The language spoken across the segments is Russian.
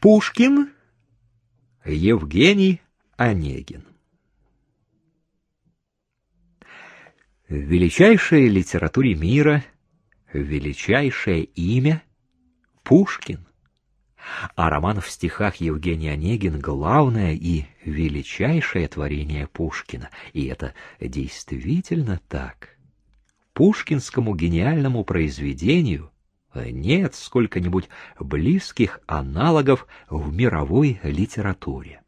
Пушкин Евгений Онегин В величайшей литературе мира величайшее имя — Пушкин. А роман в стихах Евгений Онегин — главное и величайшее творение Пушкина. И это действительно так. Пушкинскому гениальному произведению нет сколько-нибудь близких аналогов в мировой литературе.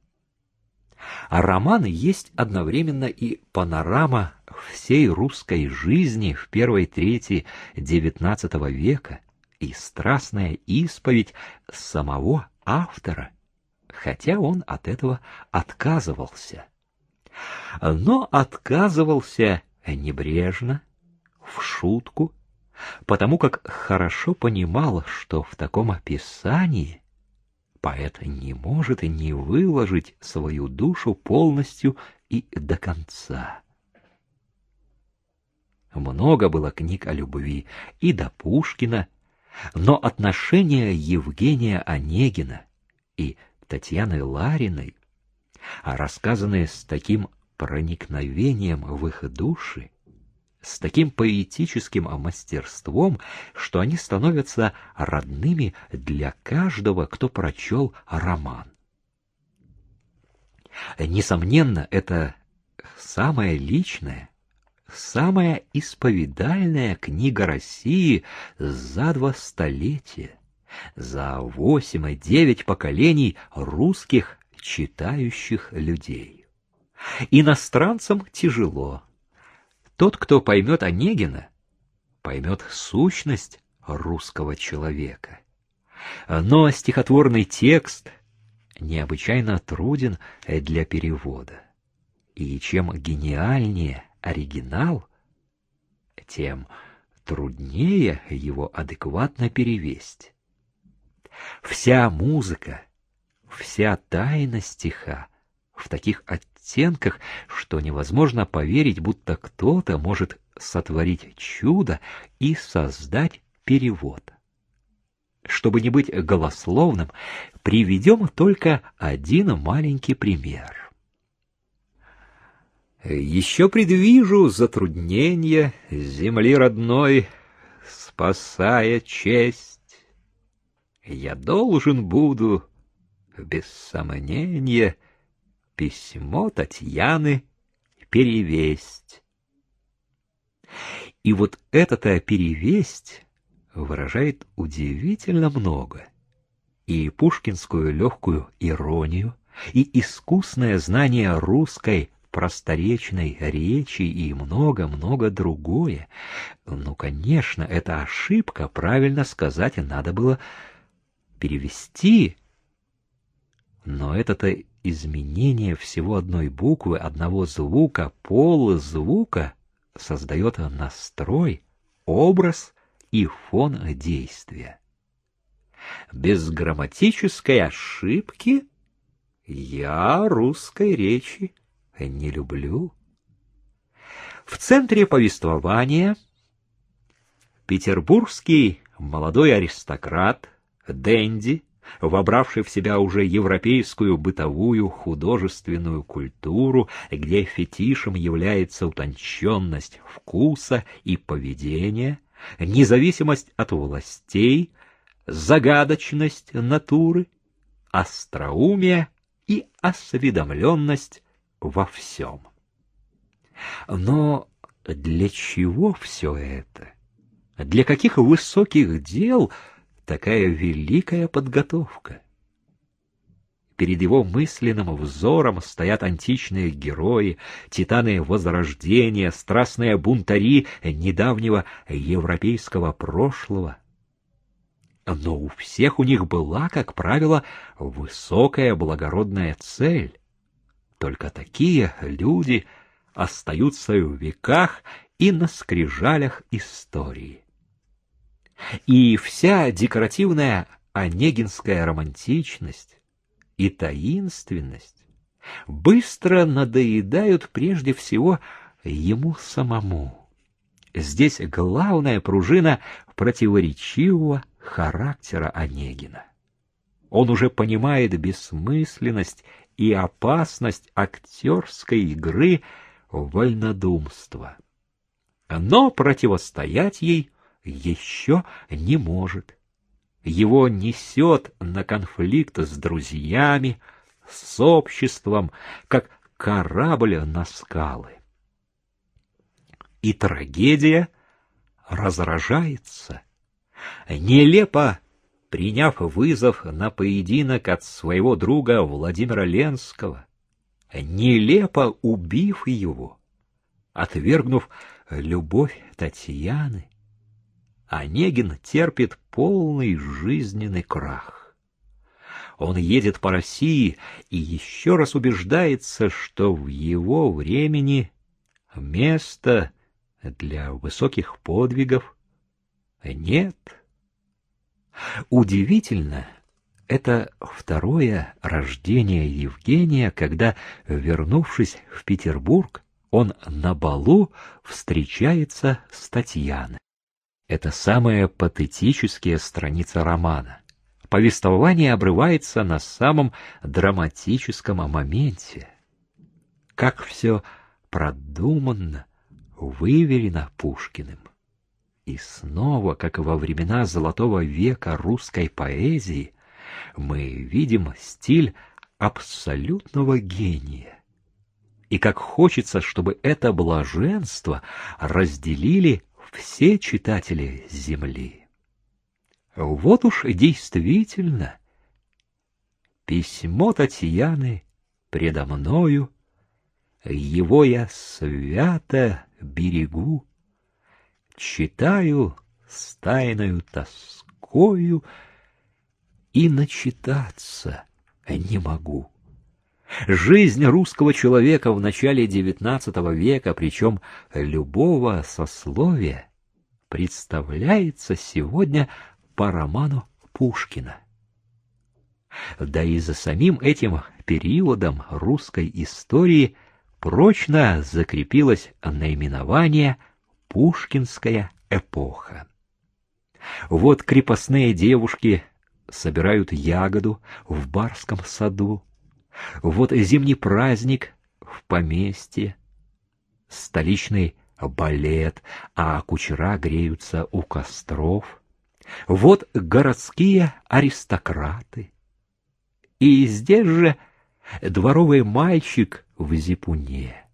А роман есть одновременно и панорама всей русской жизни в первой трети XIX века и страстная исповедь самого автора, хотя он от этого отказывался. Но отказывался небрежно, в шутку, потому как хорошо понимал, что в таком описании поэт не может не выложить свою душу полностью и до конца. Много было книг о любви и до Пушкина, но отношения Евгения Онегина и Татьяны Лариной, рассказанные с таким проникновением в их души, с таким поэтическим мастерством, что они становятся родными для каждого, кто прочел роман. Несомненно, это самое личное, самая исповедальная книга России за два столетия, за восемь и девять поколений русских читающих людей. Иностранцам тяжело, тот, кто поймет Онегина, поймет сущность русского человека. Но стихотворный текст необычайно труден для перевода. И чем гениальнее оригинал, тем труднее его адекватно перевесть. Вся музыка, вся тайна стиха в таких оттенках, что невозможно поверить, будто кто-то может сотворить чудо и создать перевод. Чтобы не быть голословным, приведем только один маленький пример. Еще предвижу затруднения земли родной, спасая честь. Я должен буду, без сомнения, письмо Татьяны перевесть. И вот эта-то перевесть выражает удивительно много. И пушкинскую легкую иронию, и искусное знание русской просторечной речи и много-много другое. Ну, конечно, это ошибка, правильно сказать, надо было перевести. Но это-то изменение всего одной буквы, одного звука, ползвука создает настрой, образ и фон действия. Без грамматической ошибки я русской речи не люблю. В центре повествования петербургский молодой аристократ, денди, вобравший в себя уже европейскую бытовую художественную культуру, где фетишем является утонченность вкуса и поведения, независимость от властей, загадочность натуры, остроумие и осведомленность во всем. Но для чего все это? Для каких высоких дел — такая великая подготовка. Перед его мысленным взором стоят античные герои, титаны Возрождения, страстные бунтари недавнего европейского прошлого. Но у всех у них была, как правило, высокая благородная цель. Только такие люди остаются в веках и на скрижалях истории. И вся декоративная онегинская романтичность и таинственность быстро надоедают прежде всего ему самому. Здесь главная пружина противоречивого характера Онегина. Он уже понимает бессмысленность и опасность актерской игры вольнодумства. Но противостоять ей еще не может. Его несет на конфликт с друзьями, с обществом, как корабль на скалы. И трагедия разражается. Нелепо приняв вызов на поединок от своего друга Владимира Ленского, нелепо убив его, отвергнув любовь Татьяны, Онегин терпит полный жизненный крах. Он едет по России и еще раз убеждается, что в его времени места для высоких подвигов нет. Удивительно, это второе рождение Евгения, когда, вернувшись в Петербург, он на балу встречается с Татьяной. Это самая патетическая страница романа. Повествование обрывается на самом драматическом моменте. Как все продуманно, выверено Пушкиным. И снова, как во времена золотого века русской поэзии, мы видим стиль абсолютного гения. И как хочется, чтобы это блаженство разделили все читатели Земли. Вот уж действительно письмо Татьяны предо мною, его я свято берегу, читаю с тайною тоскою и начитаться не могу. Жизнь русского человека в начале XIX века, причем любого сословия, представляется сегодня по роману Пушкина. Да и за самим этим периодом русской истории прочно закрепилось наименование Пушкинская эпоха. Вот крепостные девушки собирают ягоду в барском саду. Вот зимний праздник в поместье, столичный балет, а кучера греются у костров. Вот городские аристократы. И здесь же дворовый мальчик в зипуне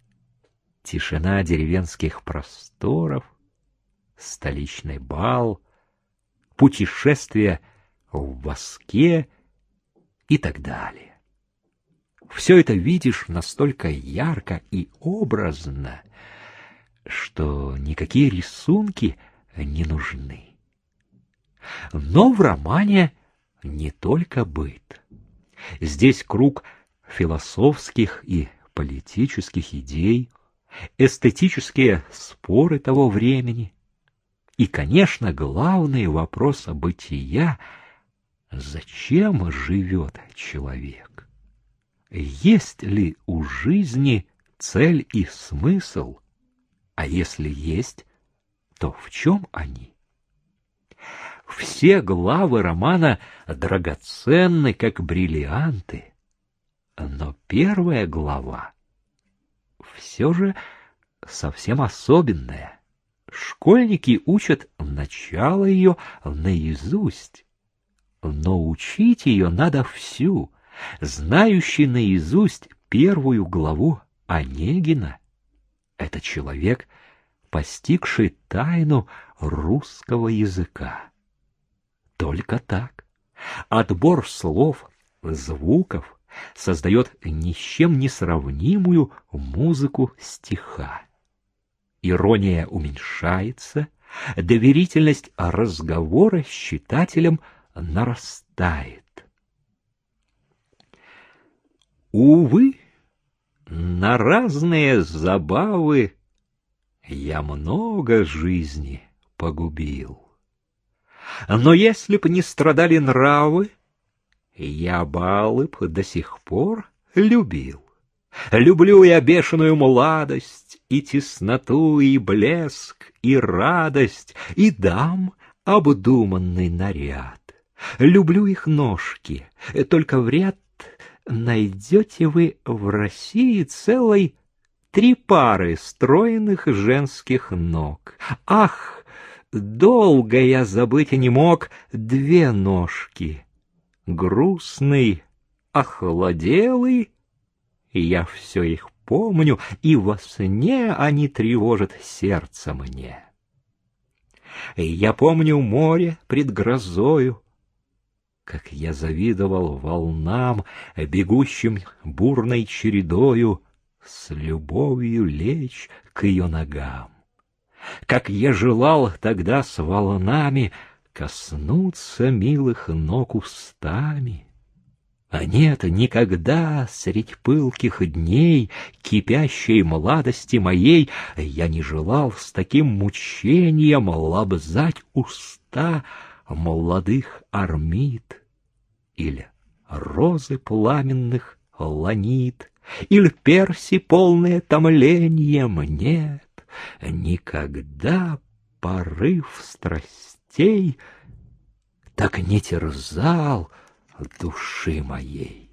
тишина деревенских просторов, столичный бал, путешествие в воске и так далее. Все это видишь настолько ярко и образно, что никакие рисунки не нужны. Но в романе не только быт. Здесь круг философских и политических идей, эстетические споры того времени и, конечно, главный вопрос бытия — зачем живет человек? Есть ли у жизни цель и смысл? А если есть, то в чем они? Все главы романа драгоценны, как бриллианты, но первая глава все же совсем особенная. Школьники учат начало ее наизусть, но учить ее надо всю. Знающий наизусть первую главу Онегина — это человек, постигший тайну русского языка. Только так. Отбор слов, звуков, создает ни с чем не сравнимую музыку стиха. Ирония уменьшается, доверительность разговора с читателем нарастает. Увы, на разные забавы я много жизни погубил. Но если б не страдали нравы, я балы б до сих пор любил. Люблю я бешеную младость, и тесноту, и блеск, и радость, и дам обдуманный наряд. люблю их ножки, только вряд найдете вы в России целой три пары стройных женских ног. Ах, долго я забыть не мог две ножки. Грустный, охладелый, я все их помню, и во сне они тревожат сердце мне. Я помню море пред грозою, как я завидовал волнам, бегущим бурной чередою, с любовью лечь к ее ногам. Как я желал тогда с волнами коснуться милых ног устами. А нет, никогда средь пылких дней кипящей молодости моей я не желал с таким мучением лобзать уста молодых армид, или розы пламенных ланит, или перси полные томлением, нет, никогда порыв страстей так не терзал души моей.